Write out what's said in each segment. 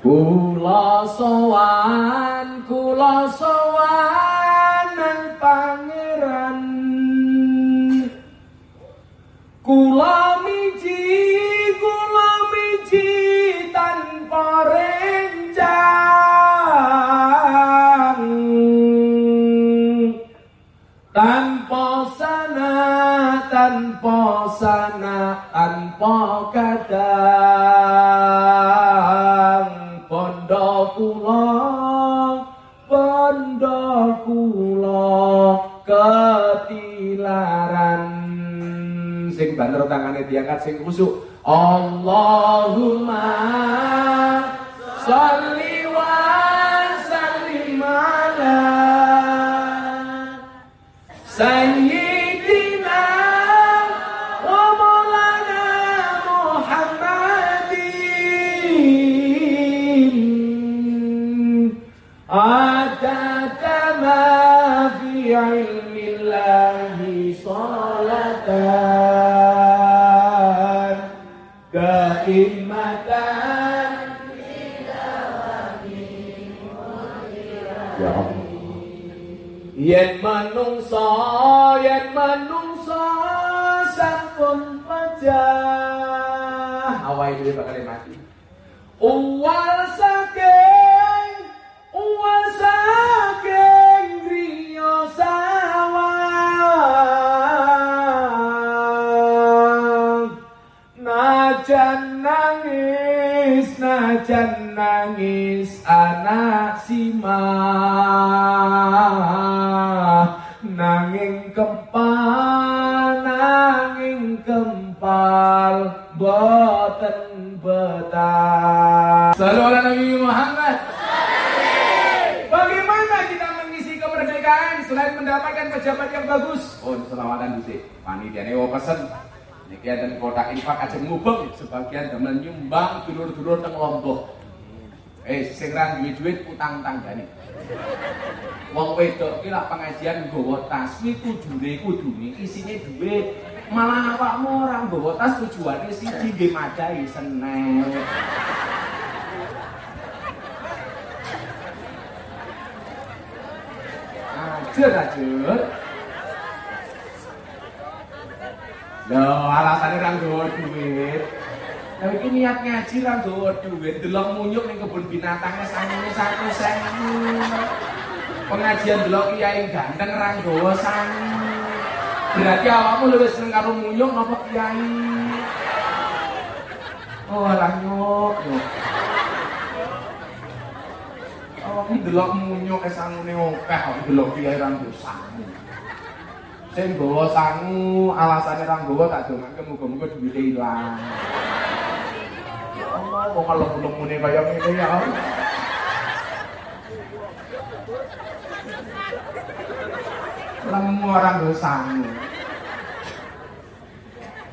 Kula sowan, kula sowan nang pangeran. Kula miji, kula miji tanpa rencang. Tanpa sana, tanpa sana, tanpa kadang banter tangane diangkat sing kusuk Allahumma sholli kempal boten betah Selalu ala Nabi Muhammad Bagaimana kita mengisi kemerdekaan selain mendapatkan pejabat yang bagus? Oh, selawatan di Panitia ini pesen Niki enten kotak infak aja ngubeng sebagian demen nyumbang dulur-dulur teng Lombok. Eh sing ra duwe duit utang tanggane. Wong wedok ki lak pengajian nggawa tas kuwi kudune kudune isine duit. Malah awakmu ora nggawa tas tujuane siji nggih madai seneng. Ajur ajur. Loh, alasannya orang gawa duit. Tapi ini niat ngaji orang gawa duit, delok munyuk ning kebun binatangnya sangune satu sewu. Pengajian delok kiai ganteng orang gawa sangu. Berarti awakmu lebih seneng karo munyuk napa kiai? Oh, nyok, nyok. Awakmu delok munyuk e sangune akeh, kok delok kiai gawa sangu. Sing gawa sangu alasane ra nggawa tak dongake muga-muga duwite ilang. Ya Allah, kok kalau mune kaya ngene ya Allah. Lemu orang sangu.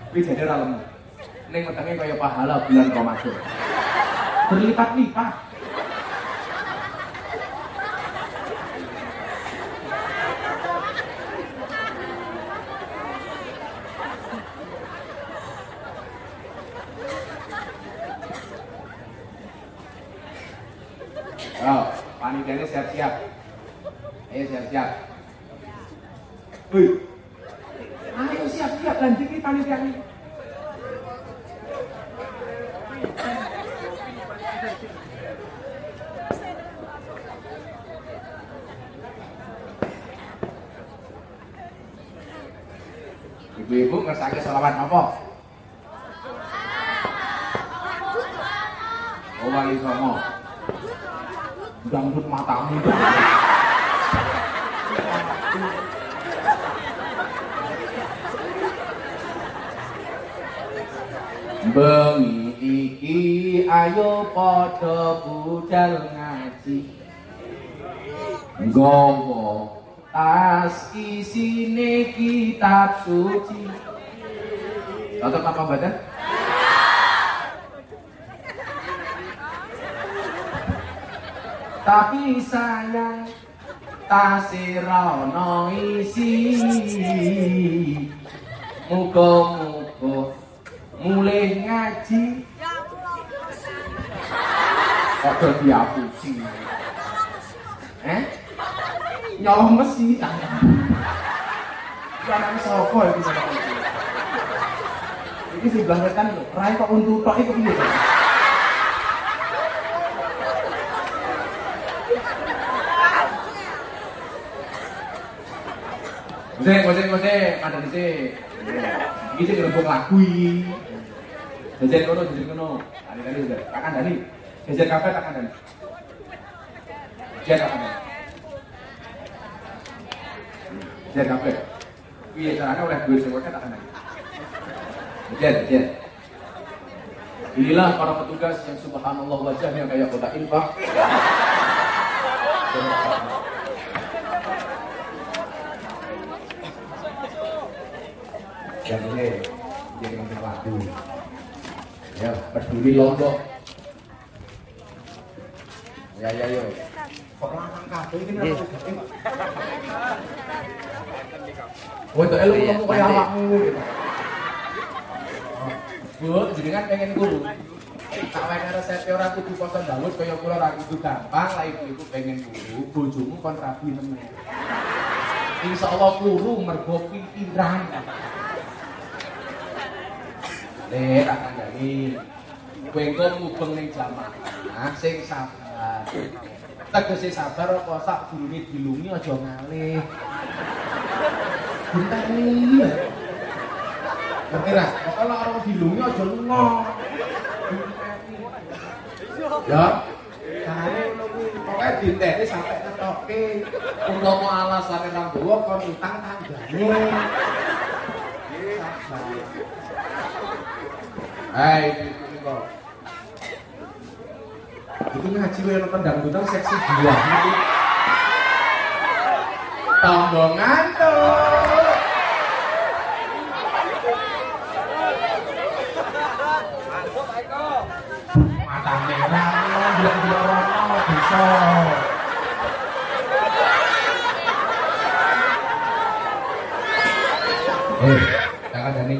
Kuwi jane ra lemu. Ning wetenge kaya pahala bulan Ramadan. Berlipat-lipat. Oh, panitianya siap-siap. Ayo siap-siap. Wih. Ayo siap-siap lanjut nih panitianya. Ibu-ibu ngersake selawat apa? Oh, wali songo. Dangdut matamu. Bengi iki ayo padha budal ngaji. Nggawa tas isine kitab suci. Cocok apa badan? Tapi sayang tasirana isi Muga-muga mulai ngaji Kok diapusi. Eh? Nyolong mesi. Sapa iki sama Iki sing bangetan lho, rai kok untu tok iku piye? Gosek, gosek, gosek, ada di sini. Iki sing ngrembug lagu iki. Jajan kono, jajan kono. Tadi tadi udah. Takkan Dani. Jajan kafe takkan Dani. Jajan Dani. Jajan kafe. Iya caranya oleh duit sing akeh takkan Dani. Jajan, jajan. Inilah para petugas yang subhanallah wajahnya kayak kota infak. Yang ini jadi ngomong lagu. Ya, peduli lombok. Ya, ya, yo. Kok langkang kabeh iki kenapa? Oh, itu elu ngomong kayak awakmu. Bu, jenengan pengen guru. Tak wae resep ora kudu poso Daud kaya kula ra kudu gampang, lah ibu iku pengen guru, bojomu kon rabi temen. Insyaallah guru mergo pikiran. Lek akan jadi kowe mubeng ning jamaah sing sabar. Tegese sabar apa sak gurune dilungi aja ngalih. Bintani. Ngerti ra? Kalau orang dilungi aja lunga. Ya. Kare ngono kuwi pokoke dinteni sampe ngetoke. Umpama alasane nang kon utang tanggane. Hai, itu ngaji wae nonton dangdutan seksi dua itu. Tombong ngantuk. Mata merah, bilang-bilang orang bisa. Eh, jangan Dani.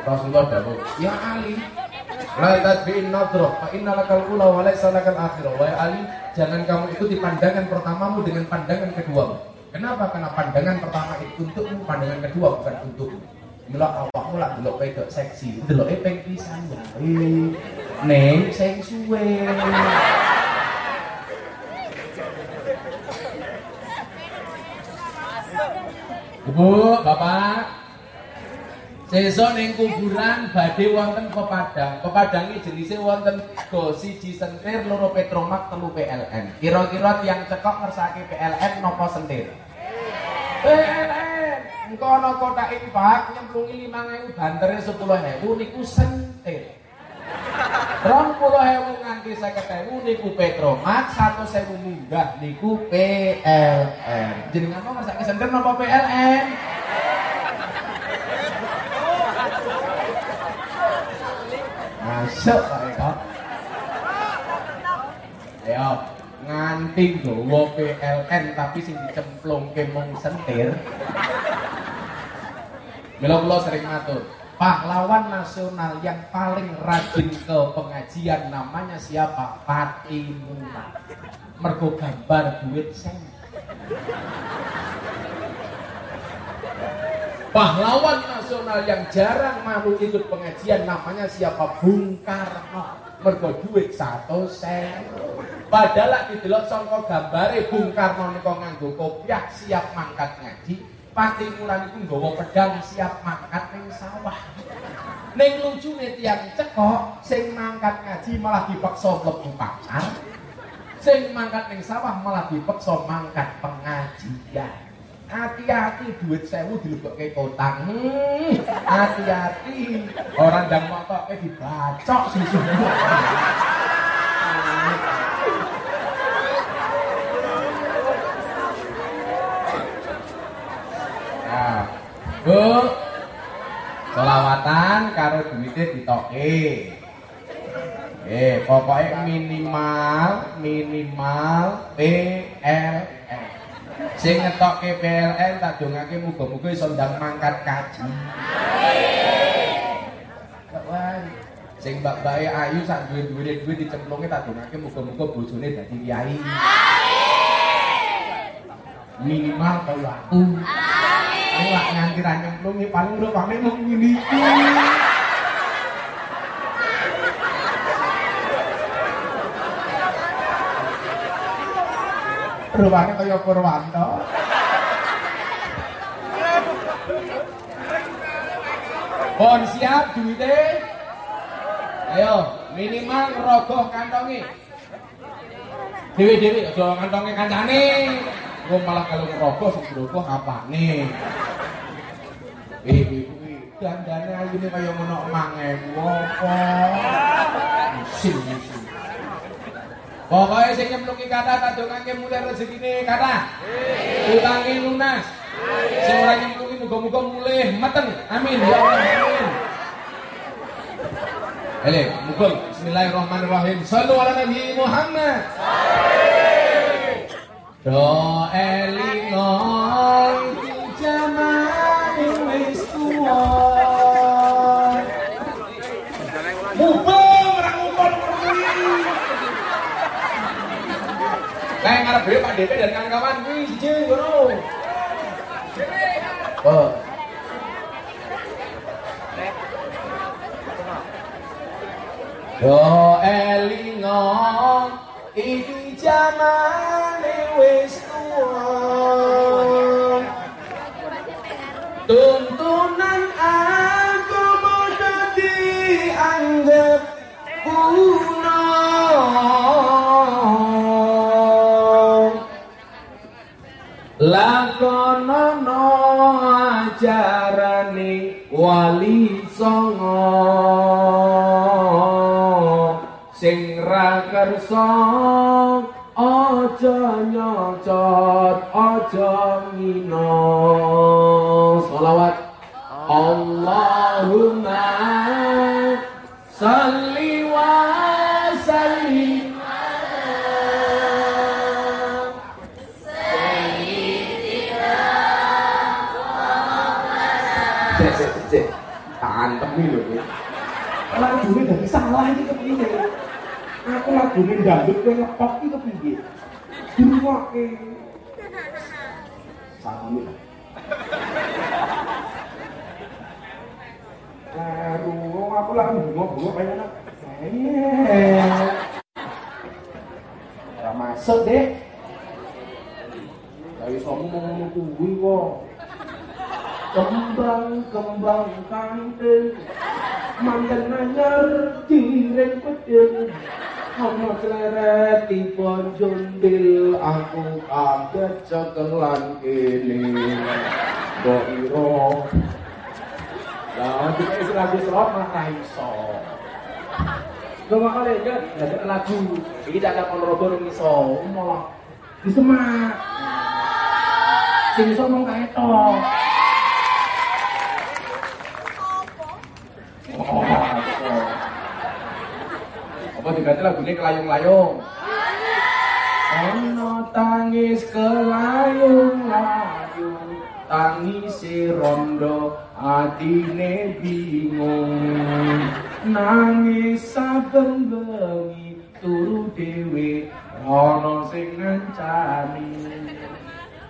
Rasulullah dawuh, "Ya Ali, la fa ula wa laysa lakal akhirah." Wahai Ali, jangan kamu ikuti pandangan pertamamu dengan pandangan kedua. Kenapa? Karena pandangan pertama itu untukmu, pandangan kedua bukan untukmu. Mula awakmu lah delok wedok seksi, deloke ping pisan wae. Ning sing suwe. Bu, Bapak, Sesuk ning kuburan badhe wonten pepadang. Pepadang iki jenise wonten go siji sentir, loro petromak, telu PLN. Kira-kira tiang cekok ngersake PLN napa sentir? PLN. Engko ana kotak infak nyemplungi 5000 bantere 10000 niku sentir. 20.000 nganti 50.000 niku petromak, 100.000 munggah niku PLN. Jenengan mau ngersake sentir napa PLN? Masuk Pak Eko. Ayo, nganti nggawa PLN tapi sing dicemplungke mung sentir. Mila kula sering matur, pahlawan nasional yang paling rajin ke pengajian namanya siapa? Fatimuna. Mergo gambar duit sen. Pahlawan nasional yang jarang mau ikut pengajian namanya siapa? Bung Karno. Mergo duit satu sen. Padahal di delok sangka gambare Bung Karno niku nganggo kopiah siap mangkat ngaji. Pati mulan iku nggawa pedang siap mangkat ning sawah. Ning lucune tiang cekok sing mangkat ngaji malah dipaksa mlebu pasar. Sing mangkat ning sawah malah dipaksa mangkat pengajian. Hati-hati duit sewu dilebokke kotang Hmm, hati-hati. Orang ndang motoke dibacok susu Nah, Bu selawatan karo duitnya ditoke. Eh, pokoknya minimal minimal PLN sing ngetokke PLN tak dongake muga-muga iso ndang mangkat kaji. Wae. Sing mbak-mbake ayu sak duwe-duwe duwe dicemplunge tak dongake muga-muga bojone dadi kiai. Minimal kaya aku. Amin. Ayo lak nganti ra nyemplungi paling rupane mung ngene iki. Rupane kaya Purwanto. Pon siap duite? Ayo, minimal rogoh kantongi. Dewi-dewi aja kantongi kancane. Engko malah kalau rogoh sing rogoh apane? Eh, kuwi dandane ayune kaya ngono ewu apa? Musim musim. Pokoknya sing nyemplungi kata tak dongake mulai rezekine kata. Utangi lunas. Sing ora nyemplungi muga-muga mulih meteng. Amin ya Allah. Amin. Ele, mukul. Bismillahirrahmanirrahim. Sallu ala Nabi Muhammad. Do elingo jamane wis tuwa. Mubeng ora ngumpul kuwi. Kayak ngarep dhewe Pak DP dan kawan-kawan kuwi siji ngono. Oh. Yo elingo iki jamane wis wali songo sing ra kersa aja nyocot aja ngino. Selawat Allahumma salli Antemi lho kowe. Lagune dadi salah? Aku lagune dangdut kowe ngepop iki kepiye? Dirungokke. Sami. Aduh, aku lagi kayak mana? Eh. Ora masuk, Dek. Somu mau ngomong kok. Kembang-kembang kandeng Mandan anyar direng pedeng Ono celeret tipon jondil. Aku kaget cekelan kene Kok iro. Lah, kita isi lagu selot mah iso. Coba kali ya, ada lagu. Ini ada ponorogo yang iso. Malah di semak Sing iso Apa diganti lagunya kelayung-layung? Ono tangis kelayung-layung Tangis rondo atine bingung Nangis saben bengi turu dhewe ana sing ngancani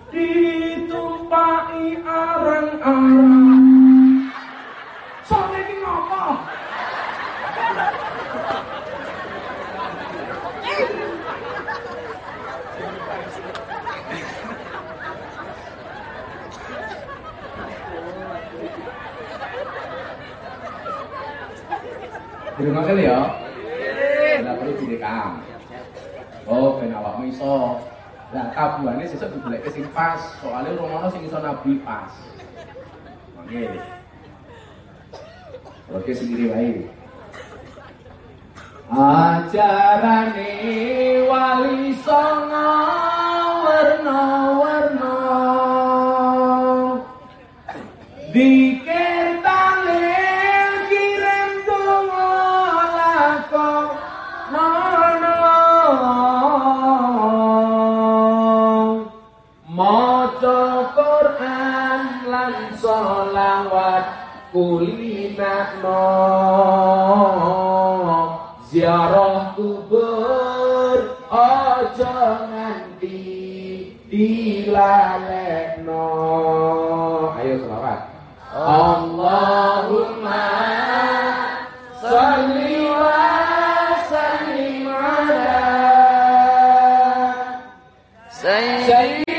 Ditumpaki arang-arang Sore iki ngopo? Terima kasih ya. Tidak perlu direkam. Oh, ben awakmu iso. Lah kabuane sesuk digoleke sing pas, soalnya romono sing iso nabi pas. Oke. Oke sendiri wae. Ajarane wali songo warna-warna kulinakno ziarah kubur aja nganti dilalekno. Ayo selawat Allahumma salli wa sallim ala Sayyid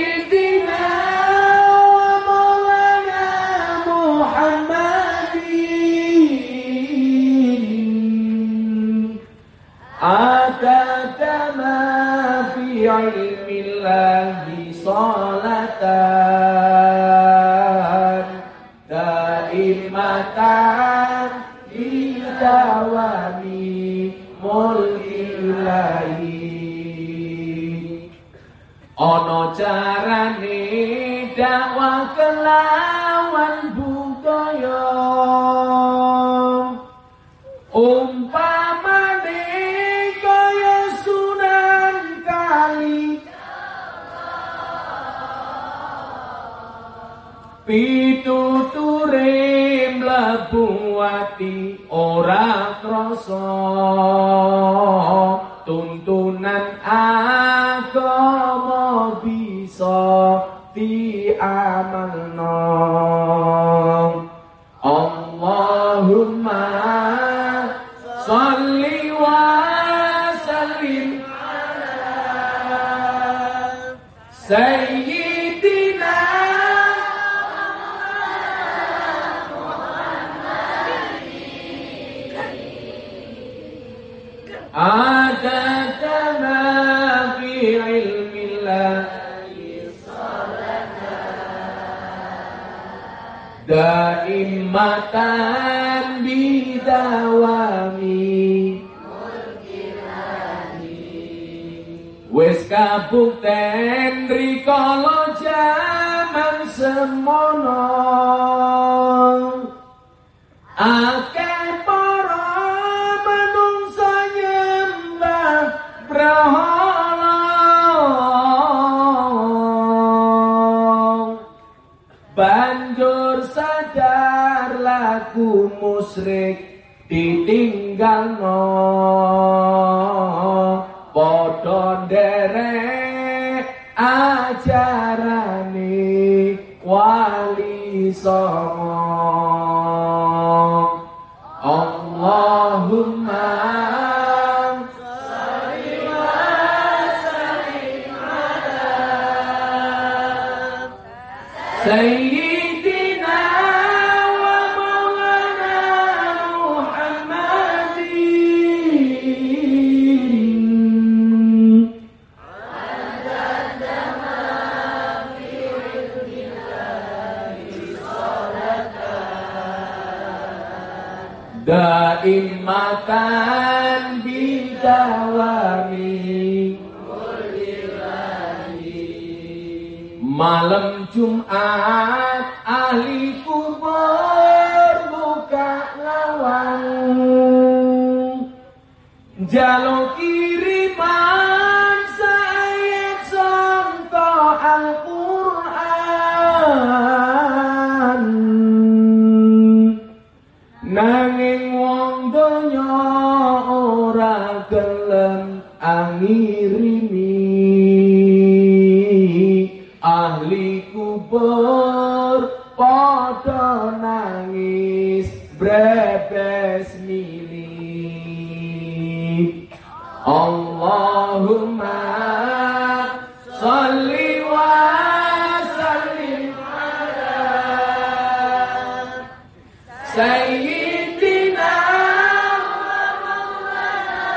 ora krasa tuntunan agama bisa diamalno Allahumma salli wa sallim ala sayyidina دائمة بدوامي Wis kabukten rikala jaman semono legal, no Daimatan bidawami Malam Jumat ahli kubur buka lawang. Jalo سيدنا ومولانا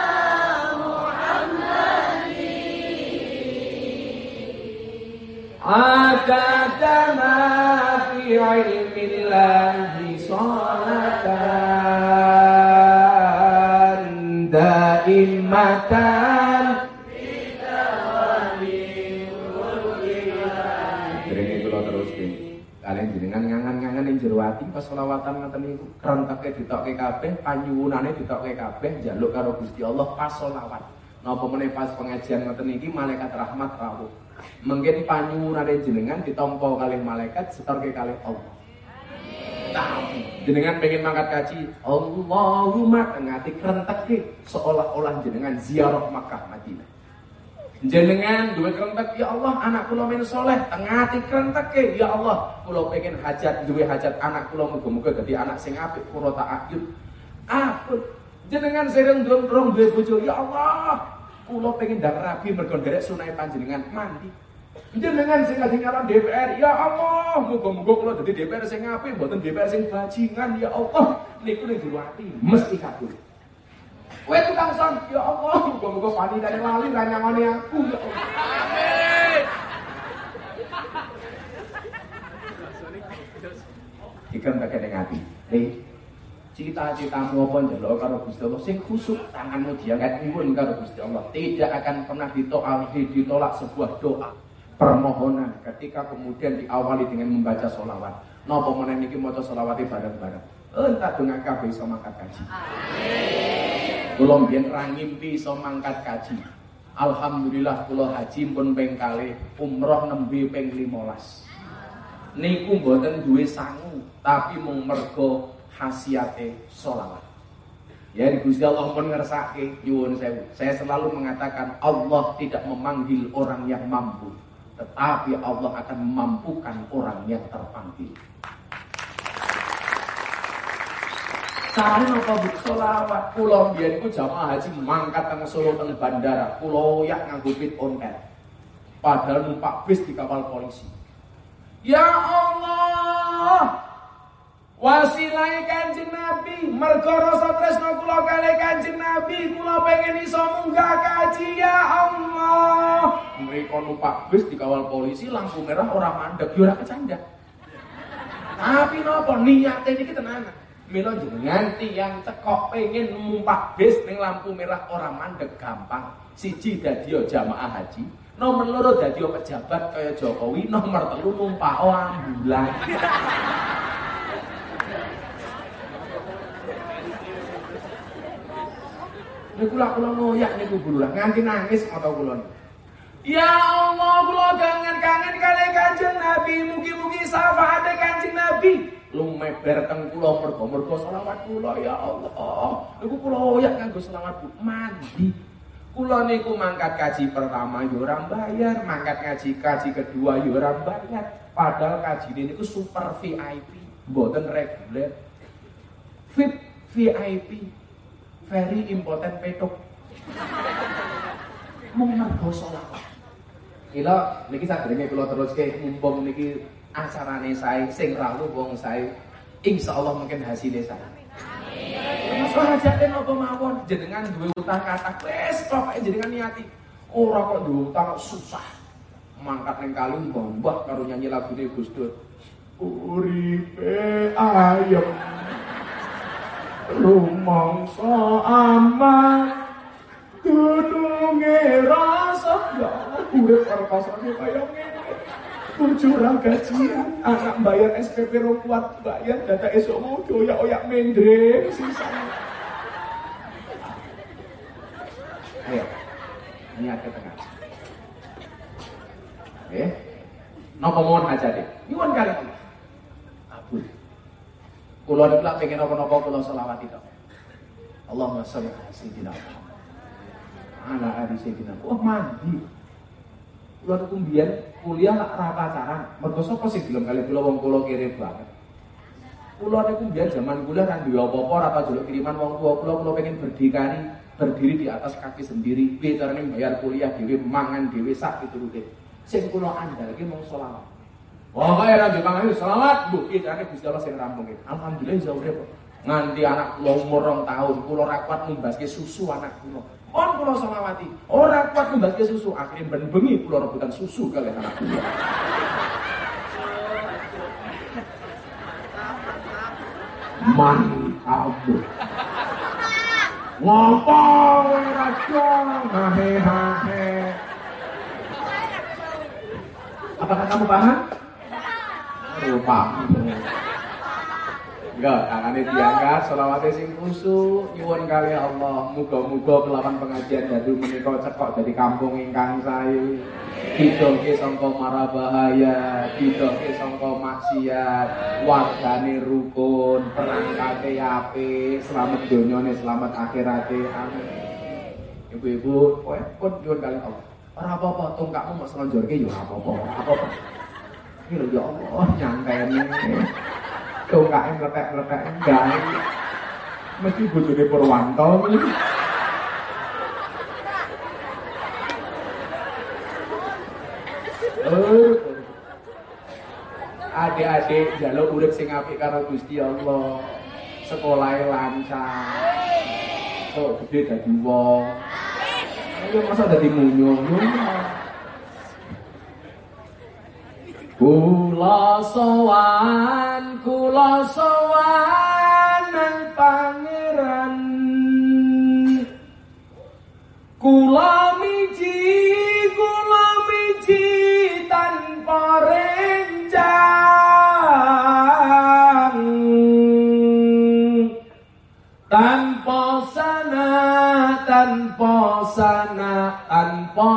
محمد عكتما في علم الله صلاة دائمة. Selawatan ngoten niku kronteke ditokke kabeh, panyuwunane ditokke kabeh, njaluk karo Gusti Allah pas selawat. Napa meneh pas pengajian ngoten iki malaikat rahmat rawuh. Mungkin panyuwunane jenengan ditampa kalih malaikat setorke kalih Allah. Jenengan pengen mangkat kaji Allahumma ngati krenteke seolah-olah jenengan ziarah Makkah Madinah jenengan dua kerentek ya Allah anak kula men soleh tengati krenteke ya Allah kula pengen hajat dua hajat anak kula muga-muga dadi anak sing apik tak ayun apa jenengan sering rong rong duwe bojo ya Allah kula pengen ndang rabi mergo nderek sunai panjenengan mandi Jenengan sing ngaji ngaran DPR, ya Allah, muga-muga kula dadi DPR sing apik, mboten DPR sing bajingan, ya Allah. Niku ning ati mesti kabul. Kowe tukang son, ya Allah, muga-muga pani dari lali ra nyangoni aku, ya. Amin. Ikan pakai dengan hati. Eh, cita-citamu apa njaluk karo Gusti Allah sing khusuk tanganmu diangkat nyuwun karo Gusti Allah tidak akan pernah ditolak ditolak sebuah doa permohonan ketika kemudian diawali dengan membaca sholawat. Napa meneh niki maca sholawat bareng-bareng. Entah dengan kabeh iso mangkat kaji. Amin. Kula mbiyen ra iso mangkat kaji. Alhamdulillah kula haji pun ping umroh nembe ping 15. Niku mboten duwe sangu, tapi mung mergo khasiate sholawat. Ya Gusti Allah pun ngersake nyuwun sewu. Saya selalu mengatakan Allah tidak memanggil orang yang mampu, tetapi Allah akan memampukan orang yang terpanggil. Caranya apa bu? Solawat pulau biar itu jamaah haji mangkat teng Solo teng bandara. Pulau yak nganggo pit on air. Padahal numpak bis di kapal polisi. Ya Allah, wasilai kanjeng Nabi, mergo rasa tresno kula kali kanjeng Nabi, kula pengen iso munggah kaji ya Allah. Mereka numpak bis dikawal polisi lampu merah orang mandek, yo ora kecanda. Tapi nopo niate iki tenanan. Mila jenengan tiyang cekok pengen numpak bis ning lampu merah orang mandek gampang. Siji dadi jamaah haji, nomor loro dadi pejabat kaya Jokowi, nomor telu numpak ambulan. Niku kula kula ngoyak niku lah nganti nangis mata kula. Ya Allah, kula kangen-kangen kali Kanjeng Nabi, mugi-mugi syafaate Kanjeng Nabi. Lumeber teng kula mergo-mergo selawat kula ya Allah. Niku kula oyak nganggo selawat mandi. Kula niku mangkat kaji pertama yo ora bayar, mangkat kaji kaji kedua yo ora bayar. Padahal kaji niku super VIP, mboten reguler. VIP VIP very important petuk. Mung mergo selawat. Kila niki sadurunge kula teruske mumpung niki acarane sae sing rawuh wong sae insyaallah mungkin hasilnya sae. Amin. Mas hajate napa mawon jenengan duwe utang kata wis pokoke jenengan niati ora kok duwe utang susah. Mangkat ning kali mbah karo nyanyi lagune Gus Dur. Uripe ayem rumangsa aman dununge rasa ya urip karo kasane kaya ngene ra gajian anak bayar SPP ro kuat bayar dadak esuk mau oyak-oyak mendreng sisane ayo niat ke tengah eh napa mohon aja deh nyuwun kali kabul Kulo niku lak pengen apa-apa kulo selawat itu. Allahumma sholli ala sayyidina Muhammad. Ala ali sayyidina. Oh mandi. Kulo niku mbiyen kuliah lak ra pacaran. Mergo sapa sing kali kulo wong kulo kere banget. Kulo niku mbiyen zaman kuliah kan duwe apa-apa jeluk kiriman wong tua kulo kulo pengen berdikari berdiri di atas kaki sendiri, piye carane bayar kuliah dhewe, mangan dhewe sak piturute. Sing kulo andalke mung selawat. Pokoknya Nabi Muhammad selamat bu, kita ini Gusti Allah sing rampung Alhamdulillah deh Nganti anak kula umur rong tahun, kula rakwat ke susu anak kula. Pon kula selawati, ora kuat ke susu, akhirnya ben bengi kula rebutan susu kali anak kula. Mantap. Ngopo ora Hahe hahe. Apakah kamu paham? lupa Enggak, tangannya diangkat, selawatnya sing kusu, nyuwun kali Allah, muga-muga kelawan pengajian dadu menika cekok dari kampung ingkang sae. Didoke sangka marabahaya, didoke sangka maksiat, wargane rukun, perangkate apik, selamat donyane, selamat akhirate. Amin. Ibu-ibu, kowe pun nyuwun kali Allah. Ora apa-apa, tongkakmu mas lonjorke yo ora apa-apa, ora apa-apa. Lho ya Allah, nyangkene. Tongkake meletek-meletek gawe. Mesti bojone Purwanto. Adik-adik jaluk urip sing apik karo Gusti Allah. Sekolahe lancar. Kok gede dadi wong. Ayo masa dadi munyung. Kula sowan, kula sowan nang pangeran. Kula miji, kula miji tanpa rencang. Tanpa sana, tanpa sana, tanpa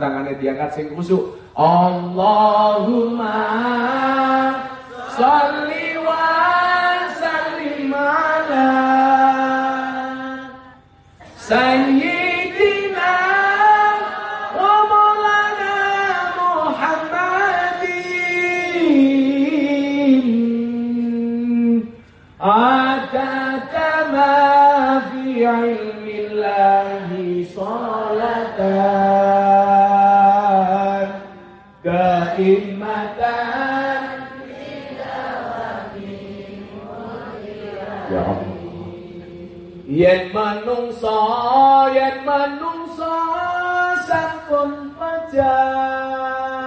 Tangane diangkat sing kusuk. Allahumma sholli Keimatan Ya Allah Yen manungsa yen manungsa sampun pajah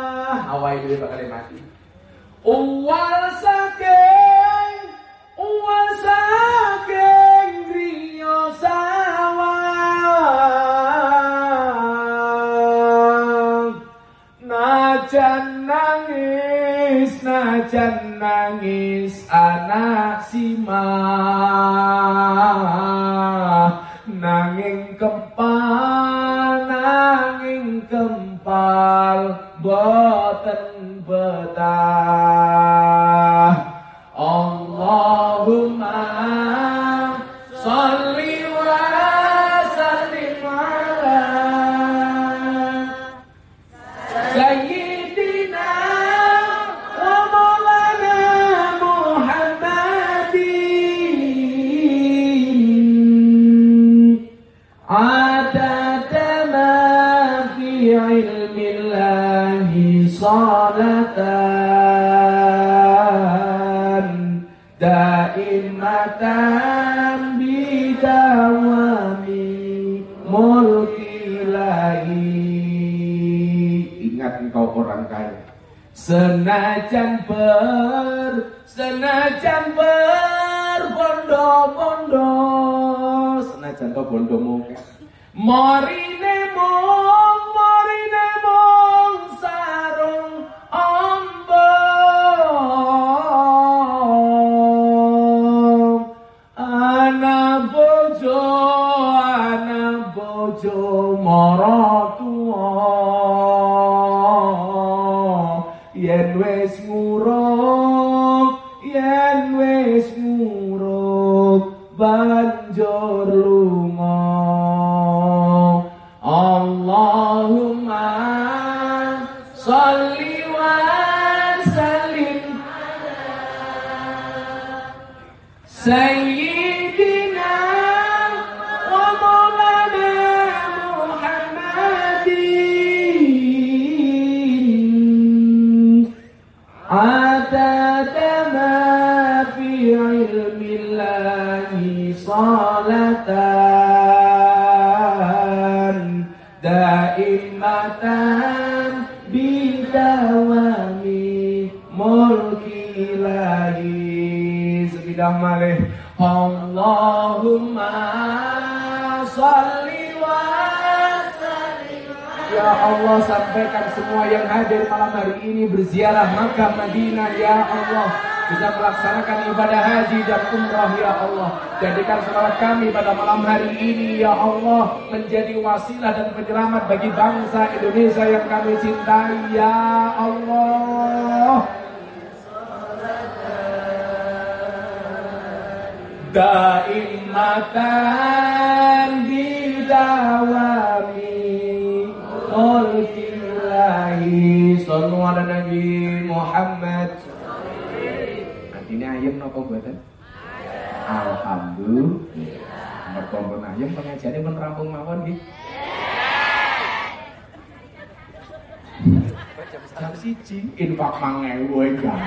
awake dhewe bakal mati. Uwal nangis najan nangis anak simah nanging kempal nanging kempal boten betah Anak Allahumma salli wa sallim Ya Allah sampaikan semua yang hadir malam hari ini berziarah Makkah Madinah ya Allah bisa melaksanakan ibadah haji dan umrah ya Allah. Jadikan selawat kami pada malam hari ini ya Allah menjadi wasilah dan penyelamat bagi bangsa Indonesia yang kami cintai ya Allah. Daimatan bidawami. Mulkillahi Sallu ala Nabi Muhammad. Artinya ayam nopo buatan? Alhamdulillah. Mereka pun ayam pengajiannya pun rampung mawon gitu Jam siji infak mangewu enggak